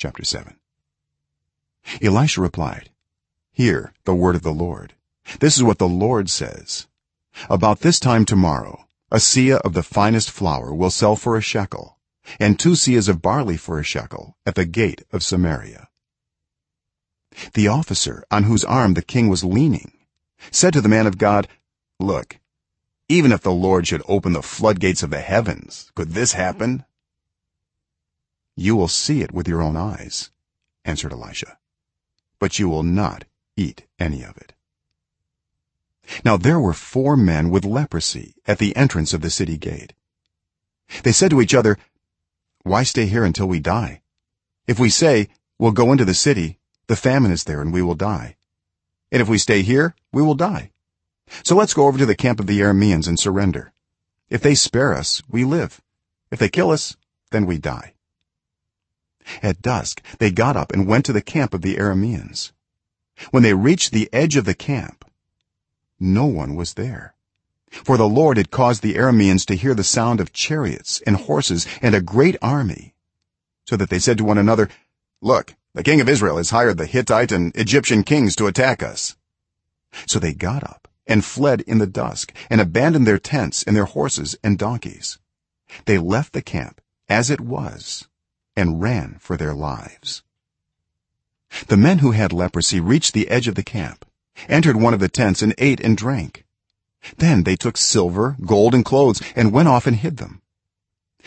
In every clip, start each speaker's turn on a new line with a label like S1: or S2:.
S1: chapter 7 elisha replied hear the word of the lord. This is what the lord says. About this time tomorrow a seah of the finest flour will sell for a shekel and two seahs of barley for a shekel at the gate of samaria. The officer on whose arm the king was leaning said to the man of god look even if the lord should open the floodgates of the heavens could this happen you will see it with your own eyes answered elisha but you will not eat any of it. Now there were four men with leprosy at the entrance of the city gate. They said to each other why stay here until we die? If we say we'll go into the city the famine is there and we will die and if we stay here we will die. So let's go over to the camp of the arameans and surrender. If they spare us we live. If they kill us then we die at dusk they got up and went to the camp of the arameans. When they reached the edge of the camp no one was there. For the lord had caused the arameans to hear the sound of chariots and horses and a great army. So that they said to one another look the king of israel has hired the hittite and egyptian kings to attack us. So they got up and fled in the dusk and abandoned their tents and their horses and donkeys. They left the camp as it was and ran for their lives. The men who had leprosy reached the edge of the camp entered one of the tents and ate and drank. Then they took silver gold and clothes and went off and hid them.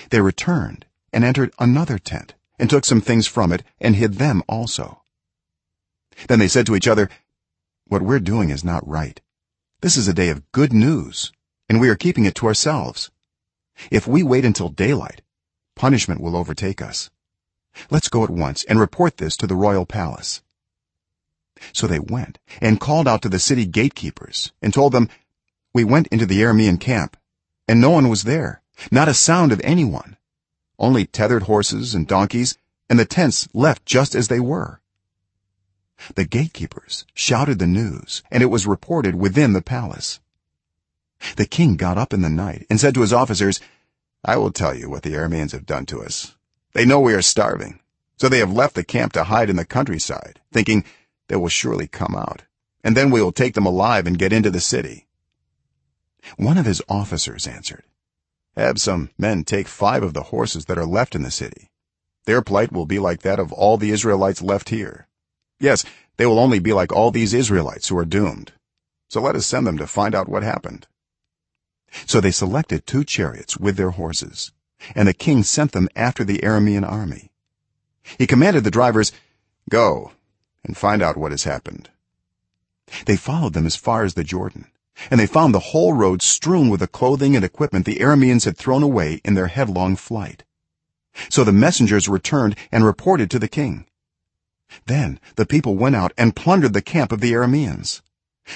S1: They returned and entered another tent and took some things from it and hid them also. Then they said to each other what we're doing is not right. This is a day of good news and we are keeping it to ourselves. If we wait until daylight punishment will overtake us. Let's go at once and report this to the royal palace. So they went and called out to the city gatekeepers and told them we went into the aramean camp and no one was there not a sound of anyone. Only tethered horses and donkeys and the tents left just as they were. The gatekeepers shouted the news and it was reported within the palace. The king got up in the night and said to his officers i will tell you what the arameans have done to us. They know we are starving. So they have left the camp to hide in the countryside thinking they will surely come out. And then we will take them alive and get into the city. One of his officers answered have some men take 5 of the horses that are left in the city. Their plight will be like that of all the israelites left here. Yes they will only be like all these israelites who are doomed. So let us send them to find out what happened so they selected two chariots with their horses and the king sent them after the aramean army. He commanded the drivers go and find out what has happened. They followed them as far as the jordan and they found the whole road strewn with the clothing and equipment the arameans had thrown away in their headlong flight. So the messengers returned and reported to the king. Then the people went out and plundered the camp of the arameans.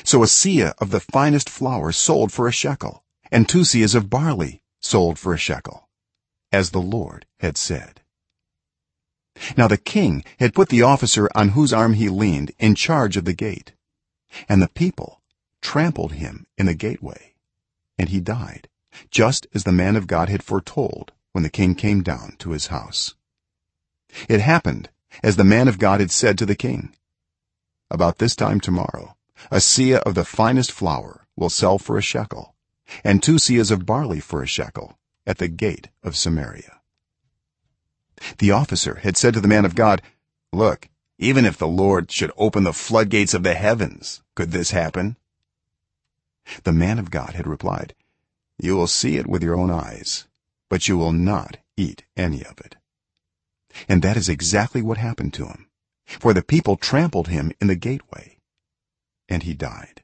S1: So a seah of the finest flour sold for a shekel and two seahs of barley sold for a shekel as the lord had said. Now the king had put the officer on whose arm he leaned in charge of the gate and the people trampled him in the gateway and he died just as the man of god had foretold when the king came down to his house. It happened as the man of god had said to the king about this time tomorrow a seah of the finest flour will sell for a shekel and two seahs of barley for a shekel at the gate of samaria. The officer had said to the man of god look even if the lord should open the floodgates of the heavens could this happen? The man of god had replied you will see it with your own eyes but you will not eat any of it. And that is exactly what happened to him for the people trampled him in the gateway and he died